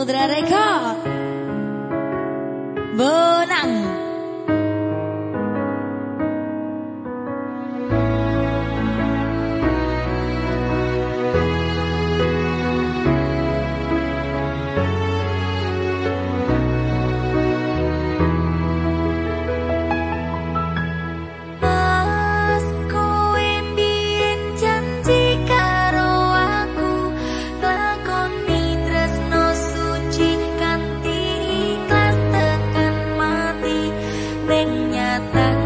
Samudra Record Bonang Jack